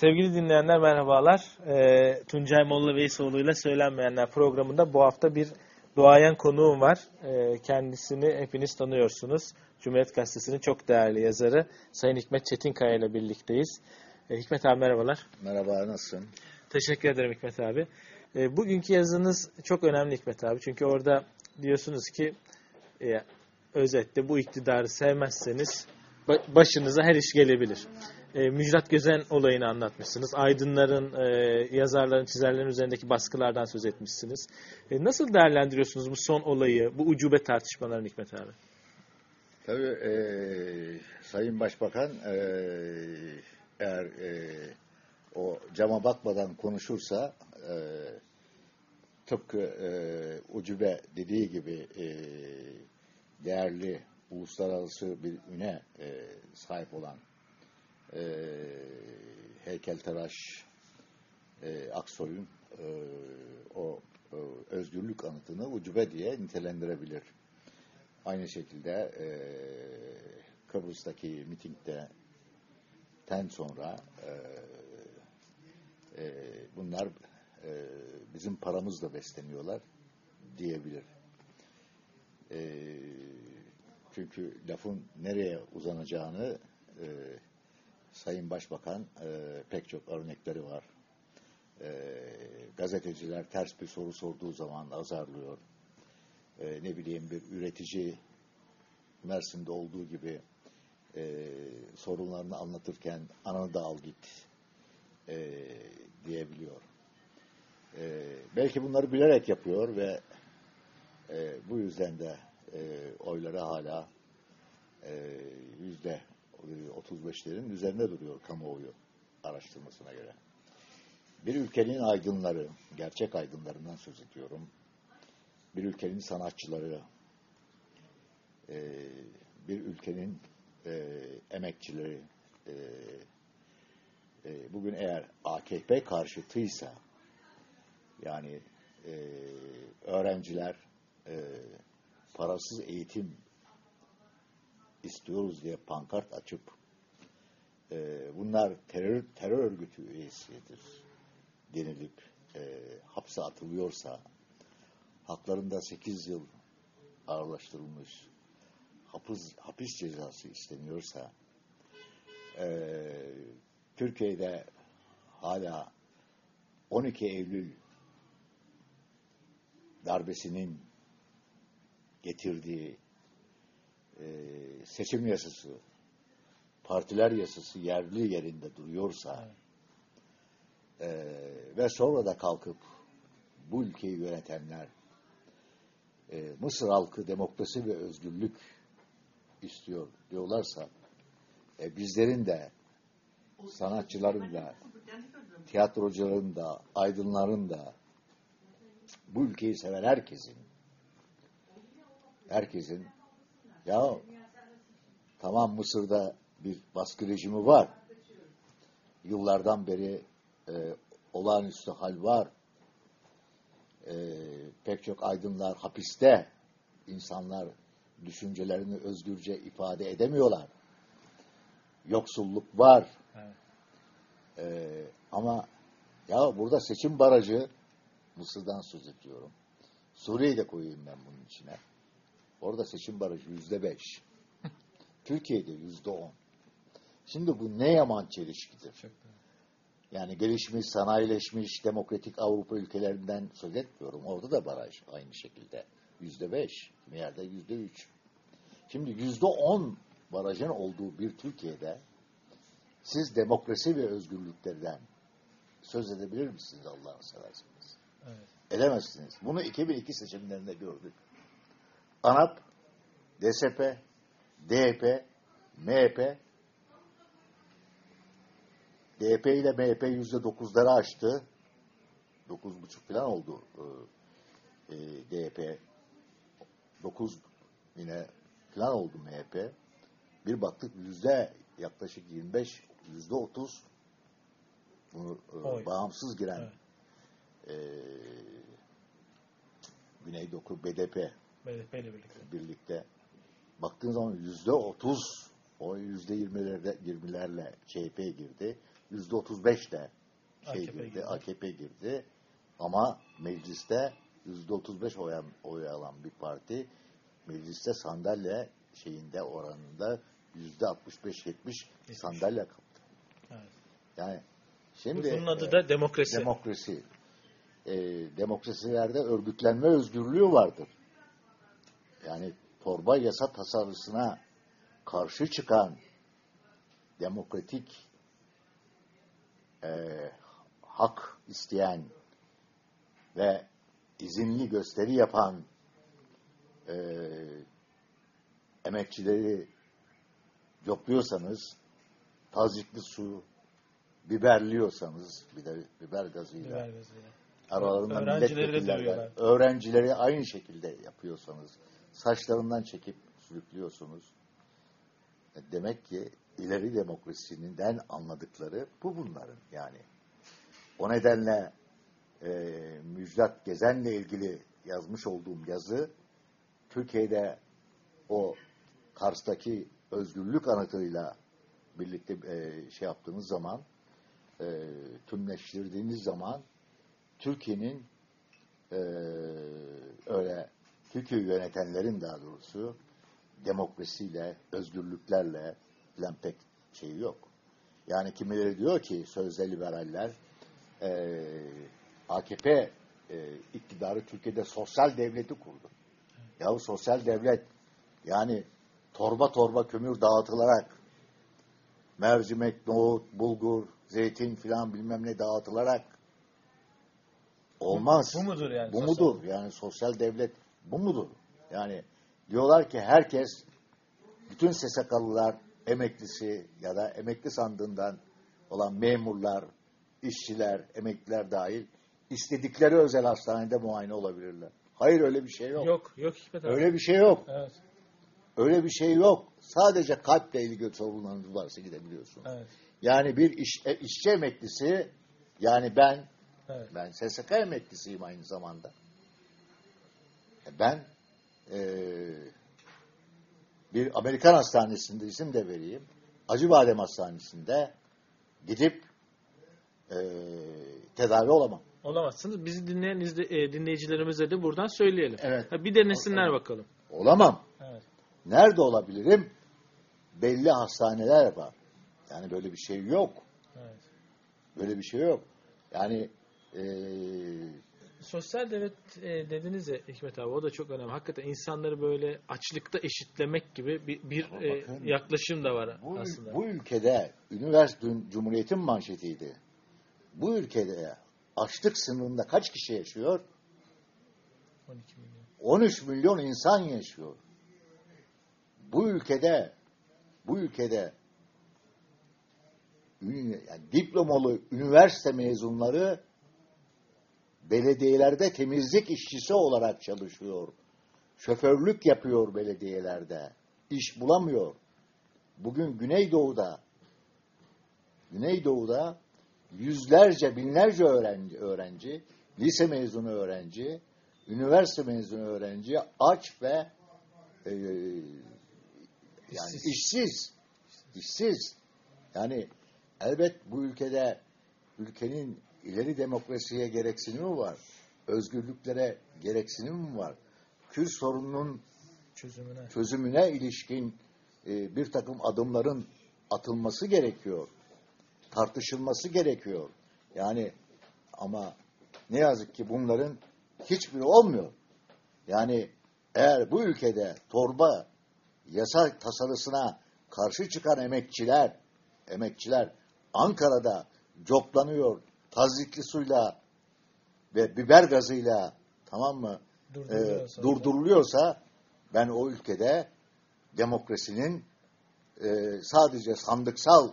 Sevgili dinleyenler merhabalar. Ee, Tuncay Molla Veysoğlu ile Söylenmeyenler programında bu hafta bir doğayan konuğum var. Ee, kendisini hepiniz tanıyorsunuz. Cumhuriyet Gazetesi'nin çok değerli yazarı Sayın Hikmet Çetinkaya ile birlikteyiz. Ee, Hikmet abi merhabalar. Merhaba, nasılsın? Teşekkür ederim Hikmet abi. Ee, bugünkü yazınız çok önemli Hikmet abi. Çünkü orada diyorsunuz ki e, özetle bu iktidarı sevmezseniz ba- başınıza her iş gelebilir. E, Müjdat Gözen olayını anlatmışsınız. Aydınların, e, yazarların, çizerlerin üzerindeki baskılardan söz etmişsiniz. E, nasıl değerlendiriyorsunuz bu son olayı, bu ucube tartışmalarını Hikmet abi? Tabii e, Sayın Başbakan e, eğer e, o cama bakmadan konuşursa e, tıpkı e, ucube dediği gibi e, değerli uluslararası bir üne e, sahip olan e, heykeltıraş e, Aksoy'un e, o e, özgürlük anıtını ucube diye nitelendirebilir. Aynı şekilde e, Kıbrıs'taki mitingde ten sonra e, e, bunlar e, bizim paramızla besleniyorlar diyebilir. E, çünkü lafın nereye uzanacağını e, Sayın Başbakan e, pek çok örnekleri var. E, gazeteciler ters bir soru sorduğu zaman azarlıyor. E, ne bileyim bir üretici Mersin'de olduğu gibi e, sorunlarını anlatırken ananı da al git e, diyebiliyor. E, belki bunları bilerek yapıyor ve e, bu yüzden de e, oyları hala e, yüzde 35'lerin üzerinde duruyor kamuoyu araştırmasına göre. Bir ülkenin aydınları, gerçek aydınlarından söz ediyorum. Bir ülkenin sanatçıları, e, bir ülkenin e, emekçileri, e, bugün eğer AKP karşıtıysa, yani öğrenciler parasız eğitim istiyoruz diye pankart açıp e, bunlar terör terör örgütü üyesidir denilip e, hapse atılıyorsa haklarında 8 yıl ağırlaştırılmış hapis, hapis cezası isteniyorsa e, Türkiye'de hala 12 Eylül darbesinin getirdiği e, seçim yasası, partiler yasası yerli yerinde duruyorsa e, ve sonra da kalkıp bu ülkeyi yönetenler e, Mısır halkı demokrasi ve özgürlük istiyor diyorlarsa e, bizlerin de sanatçıların da tiyatrocuların da aydınların da bu ülkeyi seven herkesin herkesin ya tamam Mısır'da bir baskı rejimi var. Yıllardan beri e, olağanüstü hal var. E, pek çok aydınlar hapiste. insanlar düşüncelerini özgürce ifade edemiyorlar. Yoksulluk var. Evet. E, ama ya burada seçim barajı Mısır'dan söz ediyorum. Suriye'yi de koyayım ben bunun içine. Orada seçim barajı yüzde beş. Türkiye'de yüzde on. Şimdi bu ne yaman çelişkidir. Yani gelişmiş, sanayileşmiş, demokratik Avrupa ülkelerinden söz etmiyorum. Orada da baraj aynı şekilde. Yüzde beş, bir yerde yüzde üç. Şimdi yüzde on barajın olduğu bir Türkiye'de siz demokrasi ve özgürlüklerden söz edebilir misiniz Allah'ını seversiniz? Evet. Edemezsiniz. Bunu 2002 seçimlerinde gördük. ANAP, DSP, DHP, MHP, DHP ile MHP yüzde dokuzları aştı. Dokuz buçuk falan oldu e, e, DHP. Dokuz yine falan oldu MHP. Bir baktık yüzde yaklaşık 25, yüzde otuz bunu e, bağımsız giren Evet. e, Güneydoğu BDP BDP ile birlikte. birlikte baktığın zaman yüzde otuz O yüzde yirmilerde yirmilerle CHP girdi. Yüzde otuz beşle şey AKP girdi, girdi. AKP girdi. Ama mecliste yüzde otuz beş oy alan bir parti mecliste sandalye şeyinde oranında yüzde altmış beş yetmiş sandalye kaptı. Evet. Yani şimdi Bunun adı e, da demokrasi. demokrasi. E, demokrasilerde örgütlenme özgürlüğü vardır. Yani torba yasa tasarısına karşı çıkan demokratik e, hak isteyen ve izinli gösteri yapan e, emekçileri yokluyorsanız tazikli su biberliyorsanız bir de biber gazıyla Biber gazıyla. aralarında Öğrencileri. Öğrencileri aynı şekilde yapıyorsanız, saçlarından çekip sürüklüyorsunuz. E, Demek ki ileri demokrasisinden anladıkları bu bunların yani. O nedenle e, Müjdat Gezen'le ilgili yazmış olduğum yazı Türkiye'de o Kars'taki özgürlük anıtıyla birlikte e, şey yaptığınız zaman e, tümleştirdiğiniz zaman Türkiye'nin e, öyle Türkiye'yi yönetenlerin daha doğrusu demokrasiyle, özgürlüklerle falan pek şeyi yok. Yani kimileri diyor ki sözde liberaller e, AKP e, iktidarı Türkiye'de sosyal devleti kurdu. Yahu sosyal devlet yani torba torba kömür dağıtılarak mercimek, nohut, bulgur, zeytin filan bilmem ne dağıtılarak olmaz. Bu mudur yani? Bu sosyal- mudur? Yani sosyal devlet bu mudur? Yani diyorlar ki herkes bütün SSK'lılar emeklisi ya da emekli sandığından olan memurlar, işçiler, emekliler dahil istedikleri özel hastanede muayene olabilirler. Hayır öyle bir şey yok. Yok, yok Hikmet abi. Öyle bir şey yok. Evet, Öyle bir şey yok. Sadece kalple ilgili sorunlarınız varsa gidebiliyorsunuz. evet, Yani bir iş, e, işçi emeklisi yani ben evet. ben SSK emeklisiyim aynı zamanda. E, Ben e, bir Amerikan hastanesinde isim de vereyim. Acıbadem Hastanesi'nde gidip e, tedavi olamam. Olamazsınız. Bizi dinleyen izle, e, dinleyicilerimize de buradan söyleyelim. Evet. Ha, bir denesinler bakalım. Olamam. Evet. Nerede olabilirim? Belli hastaneler var. Yani böyle bir şey yok. evet. Böyle bir şey yok. Yani e, Sosyal devlet e, dediniz ya Hikmet abi o da çok önemli. Hakikaten insanları böyle açlıkta eşitlemek gibi bir, bir Ama e, bakın, yaklaşım da var Bu, aslında. bu ülkede üniversite cumhuriyetin manşetiydi. Bu ülkede açlık sınırında kaç kişi yaşıyor? 12 milyon. 13 milyon insan yaşıyor. Bu ülkede bu ülkede yani diplomalı üniversite mezunları belediyelerde temizlik işçisi olarak çalışıyor. Şoförlük yapıyor belediyelerde. İş bulamıyor. Bugün Güneydoğu'da Güneydoğu'da yüzlerce, binlerce öğrenci, öğrenci, lise mezunu öğrenci, üniversite mezunu öğrenci aç ve e, yani İşsiz. işsiz. işsiz. Yani elbet bu ülkede ülkenin ileri demokrasiye gereksinimi var. Özgürlüklere gereksinimi var. Kürt sorununun Çözümüne. çözümüne ilişkin e, bir takım adımların atılması gerekiyor. Tartışılması gerekiyor. Yani ama ne yazık ki bunların hiçbiri olmuyor. Yani eğer bu ülkede torba yasa tasarısına karşı çıkan emekçiler, emekçiler Ankara'da coplanıyor, tazikli suyla ve biber gazıyla tamam mı e, Durduruluyorsa. durduruluyorsa ben o ülkede demokrasinin e, sadece sandıksal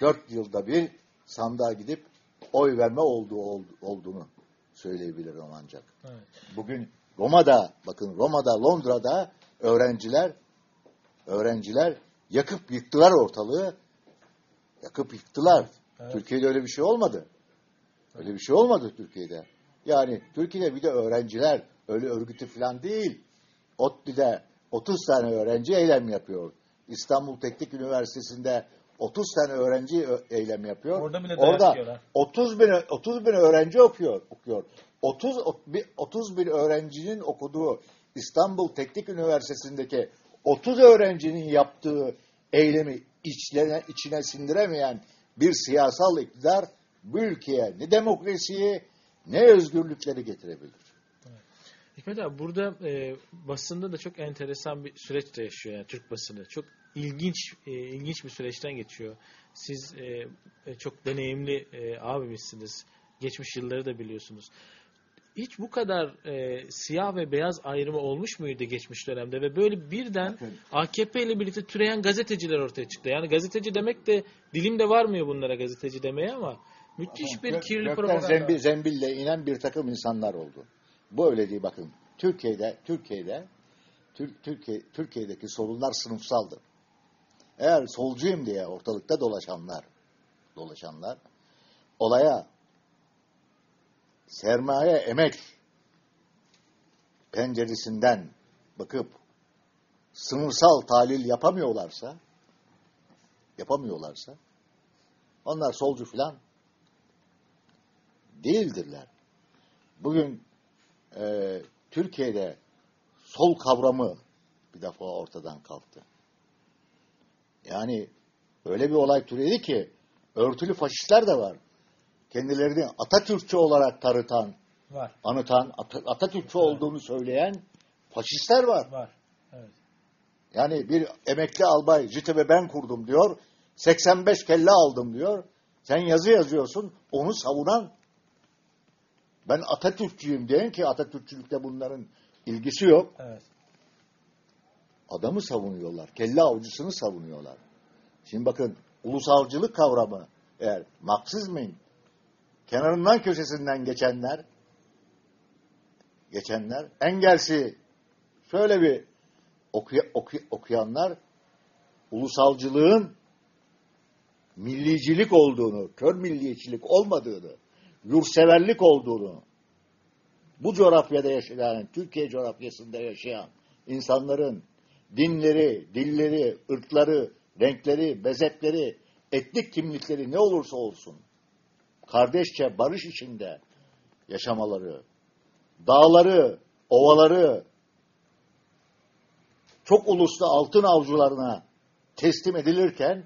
dört yılda bir sandığa gidip oy verme olduğu ol- olduğunu söyleyebilirim ancak. Evet. Bugün Roma'da bakın Roma'da Londra'da öğrenciler öğrenciler yakıp yıktılar ortalığı. Yakıp yıktılar. Evet. Türkiye'de öyle bir şey olmadı. Öyle bir şey olmadı Türkiye'de. Yani Türkiye'de bir de öğrenciler öyle örgütü falan değil. ODTÜ'de 30 tane öğrenci eylem yapıyor. İstanbul Teknik Üniversitesi'nde 30 tane öğrenci eylem yapıyor. Orada bile Orada yiyorlar. 30 bin 30 bin öğrenci okuyor. okuyor. 30 o- bir- 30 bin öğrencinin okuduğu İstanbul Teknik Üniversitesi'ndeki 30 öğrencinin yaptığı eylemi içlerine, içine sindiremeyen bir siyasal iktidar bu ülkeye ne demokrasiyi ne özgürlükleri getirebilir. Hikmet abi burada e, basında da çok enteresan bir süreç de yaşıyor yani Türk basını. Çok ilginç e, ilginç bir süreçten geçiyor. Siz e, e, çok deneyimli e, abimizsiniz. Geçmiş yılları da biliyorsunuz. Hiç bu kadar e, siyah ve beyaz ayrımı olmuş muydu geçmiş dönemde ve böyle birden. AKP ile birlikte türeyen gazeteciler ortaya çıktı. Yani gazeteci demek de dilimde varmıyor bunlara gazeteci demeye ama müthiş bir Gök- kirli gökten propaganda. zembil, zembille inen bir takım insanlar oldu. Bu öyle değil bakın. Türkiye'de Türkiye'de Tür- Türkiye Türkiye'deki sorunlar sınıfsaldır. Eğer solcuyum diye ortalıkta dolaşanlar dolaşanlar olaya sermaye emek penceresinden bakıp sınırsal tahlil yapamıyorlarsa yapamıyorlarsa onlar solcu filan değildirler. Bugün e, Türkiye'de sol kavramı bir defa ortadan kalktı. Yani öyle bir olay türedi ki örtülü faşistler de var. Kendilerini Atatürkçü olarak tarıtan, Var, anıtan, At- Atatürkçü olduğunu söyleyen faşistler var. var. Evet. Yani bir emekli albay JIT'i ben kurdum diyor. 85 kelle aldım diyor. Sen yazı yazıyorsun. Onu savunan ben Atatürkçüyüm diyen ki Atatürkçülükte bunların ilgisi yok. Evet. Adamı savunuyorlar. Kelle avcısını savunuyorlar. Şimdi bakın ulusalcılık kavramı eğer Marksizmin kenarından köşesinden geçenler geçenler Engels'i şöyle bir okuy- oku- okuyanlar ulusalcılığın millicilik olduğunu, kör milliyetçilik olmadığını, yurtseverlik olduğunu, bu coğrafyada yaşayan, Türkiye coğrafyasında yaşayan insanların dinleri, dilleri, ırkları, renkleri, mezhepleri, etnik kimlikleri ne olursa olsun kardeşçe barış içinde yaşamaları, dağları, ovaları çok uluslu altın avcılarına teslim edilirken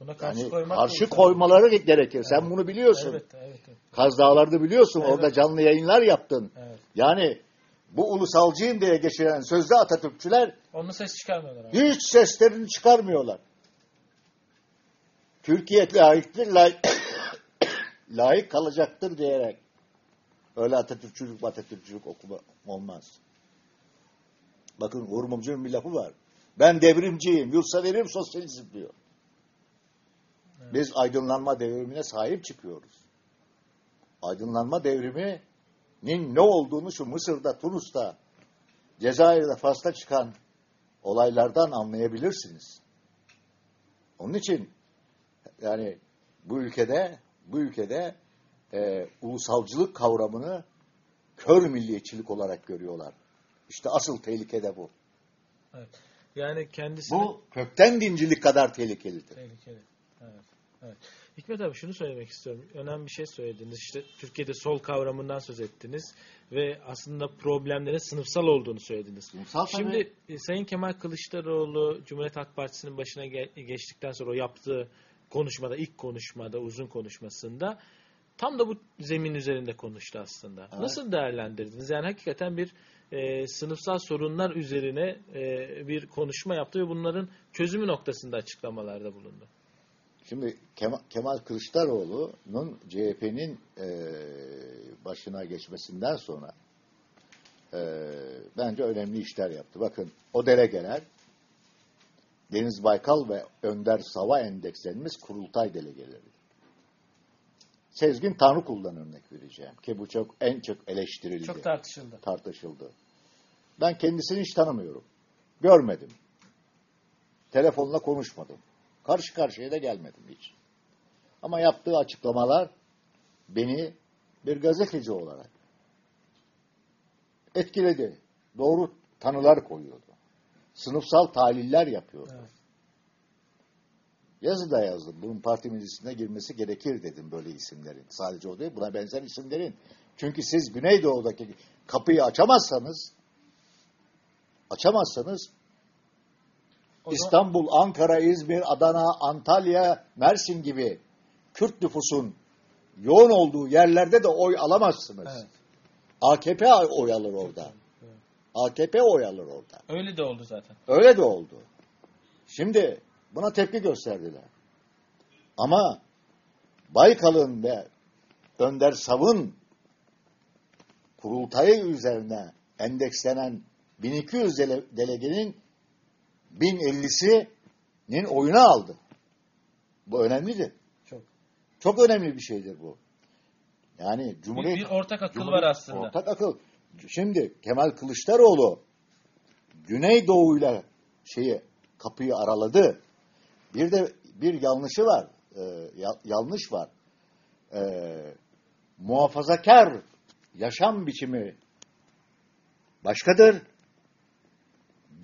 Buna karşı yani koymak karşı lazım. koymaları gerekir. Sen bunu biliyorsun. Evet, evet, evet. Kaz Dağlar'da biliyorsun. Evet. Orada canlı yayınlar yaptın. evet. Yani bu ulusalcıyım diye geçiren sözde Atatürkçüler Onunla ses çıkarmıyorlar abi. hiç seslerini çıkarmıyorlar. Türkiye layıktır, layık, layık kalacaktır diyerek öyle Atatürkçülük Atatürkçülük okuma olmaz. Bakın Uğur Mumcu'nun bir lafı var. Ben devrimciyim, yurtseverim, sosyalizm diyor. Evet. Biz aydınlanma devrimine sahip çıkıyoruz. Aydınlanma devriminin ne olduğunu şu Mısır'da, Tunus'ta, Cezayir'de, Fas'ta çıkan olaylardan anlayabilirsiniz. Onun için yani bu ülkede bu ülkede e, ulusalcılık kavramını kör milliyetçilik olarak görüyorlar. İşte asıl tehlike de bu. Yani kendisini Bu kökten dincilik kadar tehlikelidir. tehlikeli. Evet. Evet. Hikmet abi şunu söylemek istiyorum. Önemli bir şey söylediniz. İşte Türkiye'de sol kavramından söz ettiniz ve aslında problemlerin sınıfsal olduğunu söylediniz. Sınıfsal tabii. Şimdi e, Sayın Kemal Kılıçdaroğlu Cumhuriyet Halk Partisi'nin başına ge- geçtikten sonra o yaptığı konuşmada, ilk konuşmada, uzun konuşmasında tam da bu zemin üzerinde konuştu aslında. Evet. Nasıl değerlendirdiniz? Yani hakikaten bir e, sınıfsal sorunlar üzerine e, bir konuşma yaptı ve bunların çözümü noktasında açıklamalarda bulundu. Şimdi Kemal, Kemal Kılıçdaroğlu'nun CHP'nin e, başına geçmesinden sonra e, bence önemli işler yaptı. Bakın o delegeler Deniz Baykal ve Önder Sava endekslerimiz kurultay delegeleri. Sezgin Tanrıkul'dan örnek vereceğim ki bu çok en çok eleştirildi, Çok tartışıldı. tartışıldı. Ben kendisini hiç tanımıyorum. Görmedim. Telefonla konuşmadım. Karşı karşıya da gelmedim hiç. Ama yaptığı açıklamalar beni bir gazeteci olarak etkiledi. Doğru tanılar koyuyordu. sınıfsal tahliller yapıyor. Evet. Yazıda yazdım. Bunun parti meclisine girmesi gerekir dedim böyle isimlerin. Sadece o değil, buna benzer isimlerin. Çünkü siz Güneydoğu'daki kapıyı açamazsanız açamazsanız İstanbul, Ankara, İzmir, Adana, Antalya, Mersin gibi Kürt nüfusun yoğun olduğu yerlerde de oy alamazsınız. Evet. AKP oy alır orada. Evet. AKP oy alır orada. Öyle de oldu zaten. Öyle de oldu. Şimdi buna tepki gösterdiler. Ama Baykal'ın ve Önder Sav'ın kurultayı üzerine endekslenen 1200 dele- delegenin 1050'sinin oyunu aldı. Bu önemlidir. Çok. Çok önemli bir şeydir bu. Yani Cumhuriyet bir ortak akıl Cumhuriyet- var aslında. Ortak akıl. Şimdi Kemal Kılıçdaroğlu Güneydoğu'yla şeyi kapıyı araladı. Bir de bir yanlışı var. Ya- yanlış var. Ee, muhafazakar yaşam biçimi başkadır.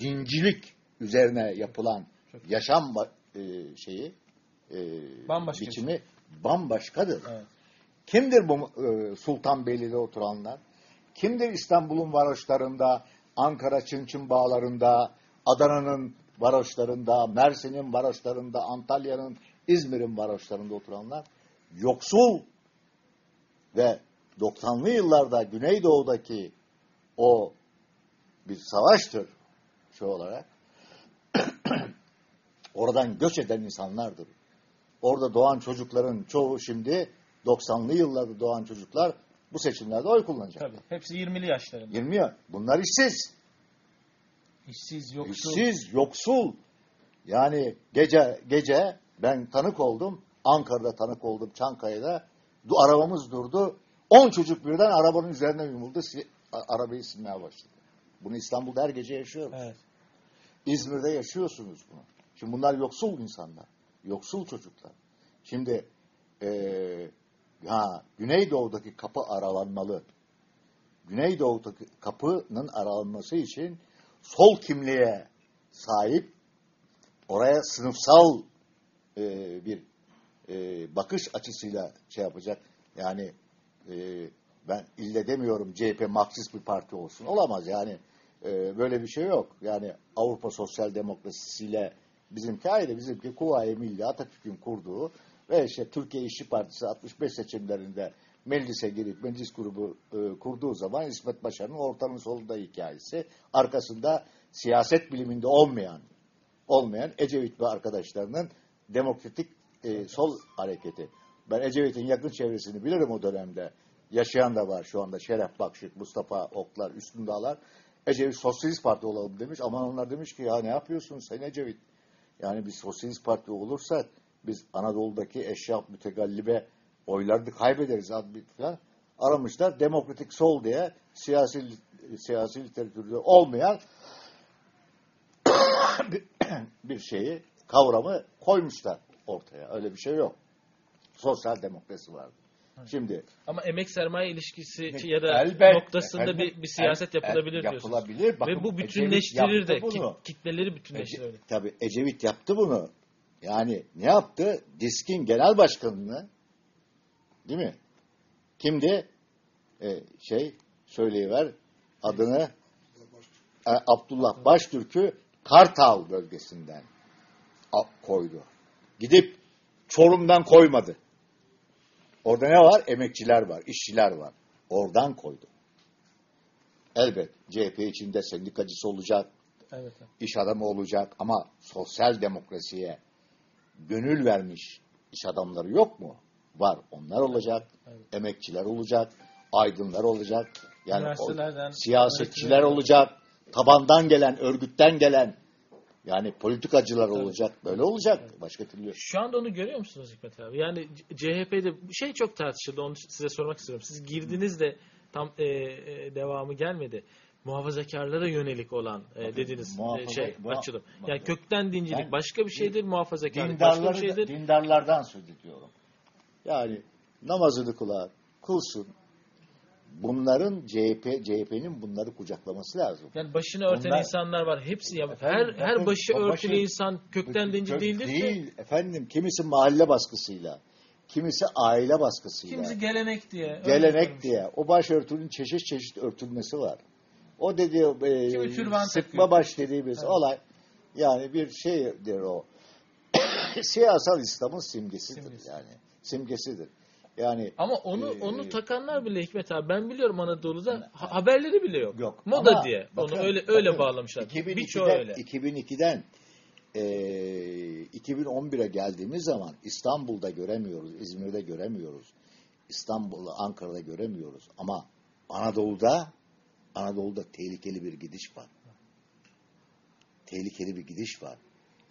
Dincilik üzerine yapılan yaşam e, şeyi e, Bambaşka biçimi bambaşkadır. Evet. Kimdir bu e, Sultanbeyli'de oturanlar? Kimdir İstanbul'un varoşlarında, Ankara Çınçın bağlarında, Adana'nın varoşlarında, Mersin'in varoşlarında, Antalya'nın, İzmir'in varoşlarında oturanlar? Yoksul ve 90'lı yıllarda Güneydoğu'daki o bir savaştır şu olarak. Oradan göç eden insanlardır. Orada doğan çocukların çoğu şimdi 90'lı yıllarda doğan çocuklar bu seçimlerde oy kullanacak. Tabii. Hepsi 20'li yaşlarında. 20 ya- Bunlar işsiz. İşsiz, yoksul. İşsiz, yoksul. Yani gece gece ben tanık oldum. Ankara'da tanık oldum. Çankaya'da. Du, arabamız durdu. 10 çocuk birden arabanın üzerine yumuldu. Si, arabayı silmeye başladı. Bunu İstanbul'da her gece yaşıyoruz. Evet. İzmir'de yaşıyorsunuz bunu. Şimdi bunlar yoksul insanlar. Yoksul çocuklar. Şimdi eee ha Güneydoğu'daki kapı aralanmalı. Güneydoğu'daki kapının aralanması için sol kimliğe sahip oraya sınıfsal eee, bir eee, bakış açısıyla şey yapacak. Yani eee, ben ille demiyorum CHP Marksist bir parti olsun. Olamaz yani. Eee, böyle bir şey yok. Yani Avrupa Sosyal Demokrasisiyle bizimki ayrı. Bizimki Kuvayi Milli Atatürk'ün kurduğu ve işte Türkiye İşçi Partisi 65 seçimlerinde meclise girip meclis grubu e, kurduğu zaman İsmet Paşa'nın ortanın solunda hikayesi. Arkasında siyaset biliminde olmayan olmayan Ecevit ve arkadaşlarının demokratik e, sol hareketi. Ben Ecevit'in yakın çevresini bilirim o dönemde. Yaşayan da var şu anda. Şeref Bakşık, Mustafa Oklar, Üstün Dağlar. Ecevit Sosyalist Parti olalım demiş. Ama onlar demiş ki ya ne yapıyorsun sen Ecevit? Yani biz Sosyalist Parti olursak biz Anadolu'daki eşya mütegallibe oylarda kaybederiz abi falan. Aramışlar demokratik sol diye siyasi siyasi literatürde olmayan bir, bir şeyi kavramı koymuşlar ortaya. Öyle bir şey yok. Sosyal demokrasi var. Şimdi Ama emek sermaye ilişkisi Evet, ya da elbette, noktasında elbette, bir, bir siyaset el- yapılabilir el- diyorsunuz. yapılabilir. Bakın, Ve bu bütünleştirir de bunu. kit- kitleleri bütünleştirir. Ece, tabii Ecevit yaptı bunu. Yani ne yaptı? Disk'in genel başkanını değil mi? Kimdi? Ee, şey söyleyiver adını e, Abdullah Baştürk'ü Kartal bölgesinden koydu. Gidip Çorum'dan koymadı. Orada ne var? Emekçiler var, işçiler var. Oradan koydu. Elbet CHP içinde sendikacısı olacak, Evet. evet. iş adamı olacak ama sosyal demokrasiye gönül vermiş iş adamları yok mu? Var. Onlar olacak. Evet. Emekçiler olacak. Aydınlar olacak. Yani o, siyasetçiler olacak. Tabandan gelen, örgütten gelen yani politikacılar Tabii. olacak. Böyle olacak. Başka türlü. Şu anda onu görüyor musunuz Hikmet abi? Yani CHP'de şey çok tartışıldı. Onu size sormak istiyorum. Siz girdiniz de tam e, e, devamı gelmedi. Muhafazakarlara yönelik olan e, dediğiniz e, muhafaza- şey muha- açılım. Yani kökten dincilik başka bir şeydir, muhafazakarlık başka bir şeydir. dindarlardan söz ediyorum. Yani namazını kılar, kılsın. Bunların CHP CHP'nin bunları kucaklaması lazım. Yani başını örten Bunlar- insanlar var. Hepsi ya. Efendim, Her her bakın, başı o başı- örtülü insan kökten dinci Kök- değildir ki. Değil efendim. Kimisi mahalle baskısıyla, kimisi aile baskısıyla, Kimisi gelenek diye. gelenek diye. O başörtünün çeşit çeşit örtülmesi var. O dediği e, sıkma baş dediğimiz Evet. olay yani bir şeydir o. Siyasal İslam'ın simgesidir Simgesi. yani. Simgesidir. Yani Ama onu Ee, onu takanlar bile Hikmet abi ben biliyorum Anadolu'da ha- haberleri bile yok. Yok. Moda Ama diye. bakın, onu öyle öyle bakın, bağlamışlar. 2002'den, Birçoğu öyle. 2002'den e, 2011'e geldiğimiz zaman İstanbul'da göremiyoruz, İzmir'de göremiyoruz. İstanbul'da, Ankara'da göremiyoruz. Ama Anadolu'da Anadolu'da tehlikeli bir gidiş var. Tehlikeli bir gidiş var.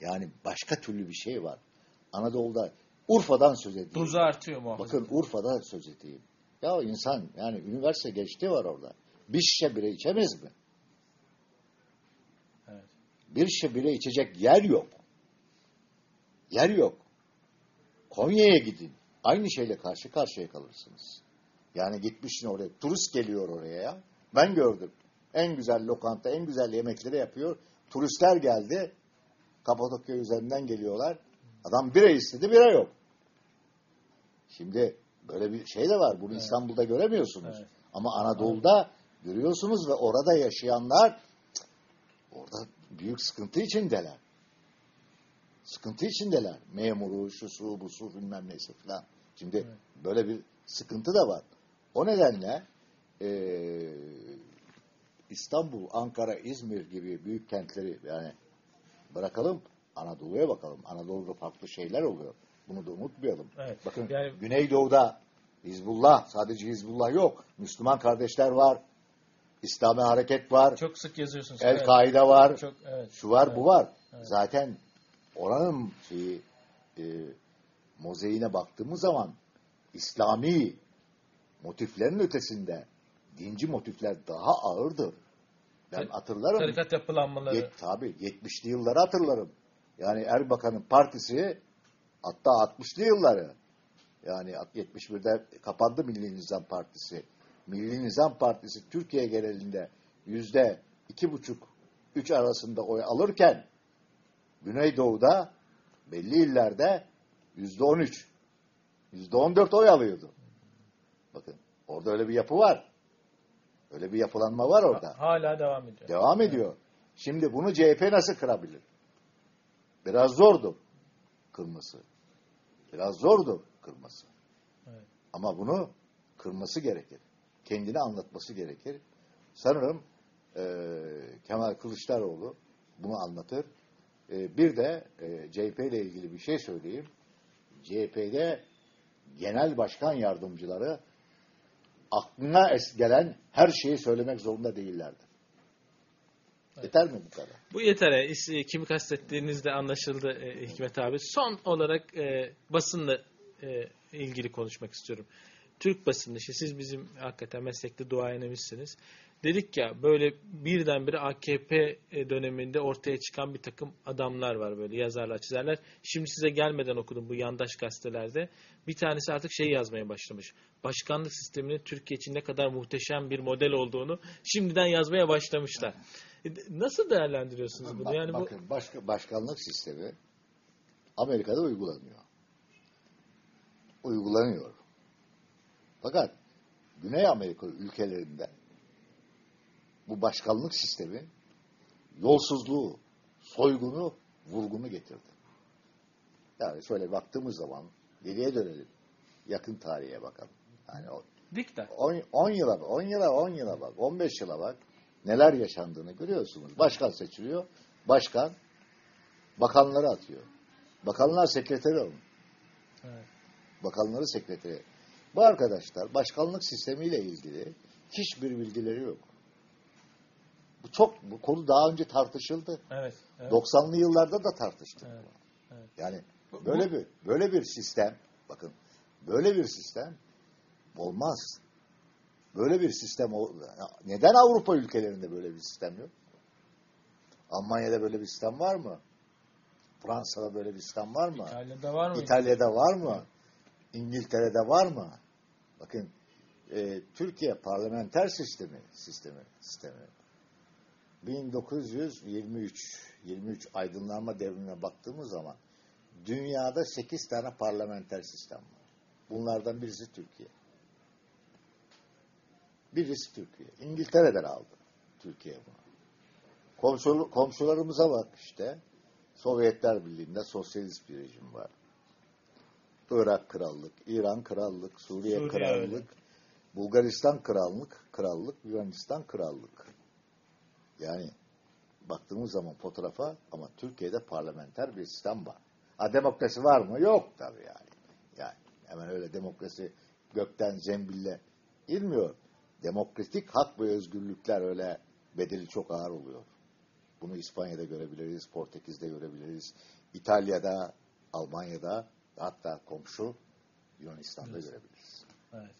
Yani başka türlü bir şey var. Anadolu'da Urfa'dan söz edeyim. Dozu artıyor muhafaza. Bakın Urfa'da söz edeyim. Ya insan yani üniversite geçti var orada. Bir şişe bire içemez mi? Evet. Bir şişe bire içecek yer yok. Yer yok. Konya'ya gidin. Aynı şeyle karşı karşıya kalırsınız. Yani gitmişsin oraya. Turist geliyor oraya ya. Ben gördüm. En güzel lokanta, en güzel yemekleri yapıyor. Turistler geldi. Kapadokya üzerinden geliyorlar. Adam bira istedi, bira yok. Şimdi böyle bir şey de var. Bunu Evet. İstanbul'da göremiyorsunuz. Evet. Ama Anadolu'da görüyorsunuz ve orada yaşayanlar orada büyük sıkıntı içindeler. Sıkıntı içindeler. Memuru, şu su, bu su bilmem neyse falan. Şimdi Evet. böyle bir sıkıntı da var. O nedenle eee, İstanbul, Ankara, İzmir gibi büyük kentleri yani bırakalım Anadolu'ya bakalım. Anadolu'da farklı şeyler oluyor. Bunu da unutmayalım. Evet. Bakın Yani- Güneydoğu'da Hizbullah, sadece Hizbullah yok. Müslüman kardeşler var. İslami hareket var. Çok sık yazıyorsunuz. El Evet. Var. Çok evet. Şu var, Evet. bu var. Evet. Zaten oranın şeyi e, mozaiğine baktığımız zaman İslami motiflerin ötesinde dinci motifler daha ağırdır. Ben hatırlarım. Tarikat yapılanmaları. Yet, tabii 70'li yılları hatırlarım. Yani Erbakan'ın partisi hatta 60'lı yılları yani 71'de kapandı Milli Nizam Partisi. Milli Nizam Partisi Türkiye genelinde yüzde iki buçuk üç arasında oy alırken Güneydoğu'da belli illerde yüzde on üç yüzde on dört oy alıyordu. Bakın orada öyle bir yapı var. Öyle bir yapılanma var orada. Ha- Hala devam ediyor. Devam ediyor. Şimdi bunu CHP nasıl kırabilir? Biraz zordu kırması. Biraz zordu kırması. Evet. Ama bunu kırması gerekir. Kendini anlatması gerekir. Sanırım eee, Kemal Kılıçdaroğlu bunu anlatır. Eee, bir de eee, CHP ile ilgili bir şey söyleyeyim. CHP'de genel başkan yardımcıları aklına es gelen her şeyi söylemek zorunda değillerdir. Yeter mi bu kadar? Bu yeter. e, is- Kimi kastettiğiniz de anlaşıldı e, Hikmet abi. Son olarak e, basınla e, ilgili konuşmak istiyorum. Türk basını işte siz bizim hakikaten meslekte duayenemizsiniz. Dedik ya böyle birdenbire AKP döneminde ortaya çıkan bir takım adamlar var böyle yazarlar çizerler. Şimdi size gelmeden okudum bu yandaş gazetelerde. Bir tanesi artık şey yazmaya başlamış. Başkanlık sisteminin Türkiye için ne kadar muhteşem bir model olduğunu şimdiden yazmaya başlamışlar. E, Nasıl değerlendiriyorsunuz bunu? Bak- Yani bu bakın başka, başkanlık sistemi Amerika'da uygulanıyor. Uygulanıyor. Fakat Güney Amerika ülkelerinde bu başkanlık sistemi yolsuzluğu, soygunu, vurgunu getirdi. Yani şöyle baktığımız zaman geriye dönelim. Yakın tarihe bakalım. Yani o diktat. 10 yıla bak, 10 yıla, 10 yıla bak, 15 yıla bak neler yaşandığını görüyorsunuz. Başkan seçiliyor. Başkan bakanları atıyor. Bakanlar sekreteri olun. Evet. Bakanları sekreteri. Bu arkadaşlar başkanlık sistemiyle ilgili hiçbir bilgileri yok. Bu çok bu konu daha önce tartışıldı. Evet. evet. 90'lı yıllarda da tartıştık. Evet, evet. Yani böyle bir böyle bir sistem bakın böyle bir sistem olmaz. Böyle bir sistem neden Avrupa ülkelerinde böyle bir sistem yok? Almanya'da böyle bir sistem var mı? Fransa'da böyle bir sistem var mı? İtalya'da var mı? İtalya'da var mı? İngiltere'de var mı? Bakın e, Türkiye parlamenter sistemi sistemi sistemi 1923 23 aydınlanma devrimine baktığımız zaman dünyada 8 tane parlamenter sistem var. Bunlardan birisi Türkiye. Birisi Türkiye. İngiltere'den aldı Türkiye bunu. Komşu, komşularımıza bak işte. Sovyetler Birliği'nde sosyalist bir rejim var. Irak krallık, İran krallık, Suriye, Suriye krallık, öyle. Bulgaristan krallık, krallık, Yunanistan krallık. Yani baktığımız zaman fotoğrafa ama Türkiye'de parlamenter bir sistem var. Ha demokrasi var mı? Yok tabii yani. Yani hemen öyle demokrasi gökten zembille inmiyor. Demokratik hak ve özgürlükler öyle bedeli çok ağır oluyor. Bunu İspanya'da görebiliriz, Portekiz'de görebiliriz, İtalya'da, Almanya'da hatta komşu Yunanistan'da Evet. görebiliriz. Evet.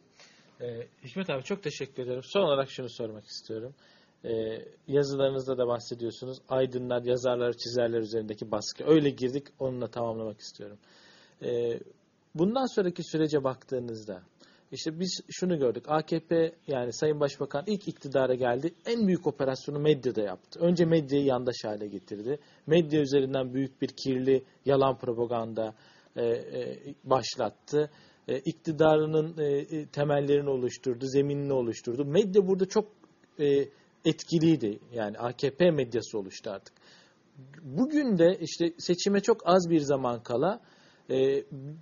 Ee, Hikmet abi çok teşekkür ederim. Son olarak şunu sormak istiyorum. Ee, yazılarınızda da bahsediyorsunuz. Aydınlar, yazarlar, çizerler üzerindeki baskı. Öyle girdik, onunla tamamlamak istiyorum. Ee, bundan sonraki sürece baktığınızda işte biz şunu gördük. AKP yani Sayın Başbakan ilk iktidara geldi. En büyük operasyonu medyada yaptı. Önce medyayı yandaş hale getirdi. Medya üzerinden büyük bir kirli yalan propaganda e, e, başlattı. E, iktidarının e, e, temellerini oluşturdu, zeminini oluşturdu. Medya burada çok e, etkiliydi. Yani AKP medyası oluştu artık. Bugün de işte seçime çok az bir zaman kala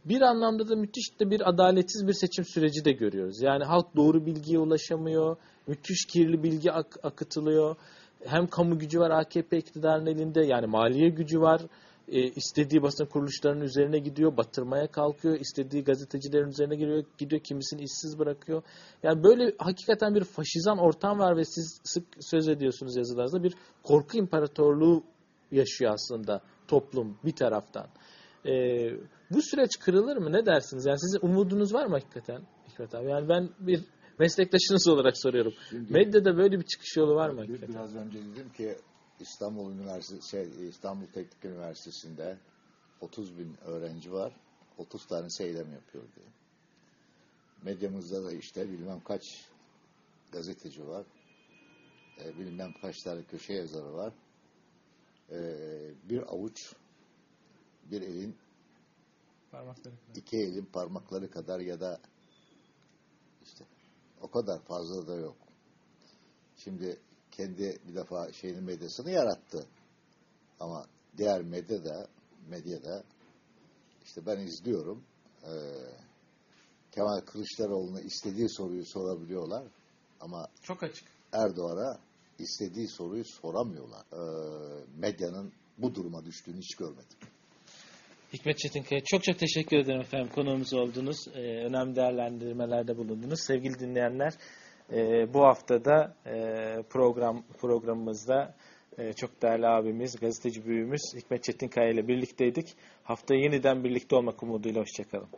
bir anlamda da müthiş de bir adaletsiz bir seçim süreci de görüyoruz. Yani halk doğru bilgiye ulaşamıyor, müthiş kirli bilgi ak- akıtılıyor. Hem kamu gücü var AKP iktidarının elinde, yani maliye gücü var. E, istediği basın kuruluşlarının üzerine gidiyor, batırmaya kalkıyor, istediği gazetecilerin üzerine giriyor, gidiyor, kimisini işsiz bırakıyor. Yani böyle hakikaten bir faşizan ortam var ve siz sık söz ediyorsunuz yazılarınızda bir korku imparatorluğu yaşıyor aslında toplum bir taraftan. Ee, bu süreç kırılır mı? Ne dersiniz? Yani sizin umudunuz var mı hakikaten Hikmet abi? Yani ben bir meslektaşınız olarak soruyorum. Şimdi- Medyada böyle bir çıkış yolu var mı hakikaten? Biraz önce dedim ki İstanbul Üniversitesi, şey, İstanbul Teknik Üniversitesi'nde 30 bin öğrenci var. 30 tane eylem yapıyor diye. Medyamızda da işte bilmem kaç gazeteci var. E, bilmem kaç tane köşe yazarı var. E, bir avuç bir elin Parmakları iki elin parmakları kadar ya da işte o kadar fazla da yok. Şimdi kendi bir defa şeyin medyasını yarattı. Ama diğer medyada medyada işte ben izliyorum eee, Kemal Kılıçdaroğlu'na istediği soruyu sorabiliyorlar ama Çok açık. Erdoğan'a istediği soruyu soramıyorlar. Eee, medyanın bu duruma düştüğünü hiç görmedim. Hikmet Çetinkaya çok çok teşekkür ederim efendim konuğumuz oldunuz. Ee, önemli değerlendirmelerde bulundunuz. Sevgili dinleyenler e, bu haftada e, program programımızda e, çok değerli abimiz, gazeteci büyüğümüz Hikmet Çetinkaya ile birlikteydik. Haftaya yeniden birlikte olmak umuduyla hoşçakalın.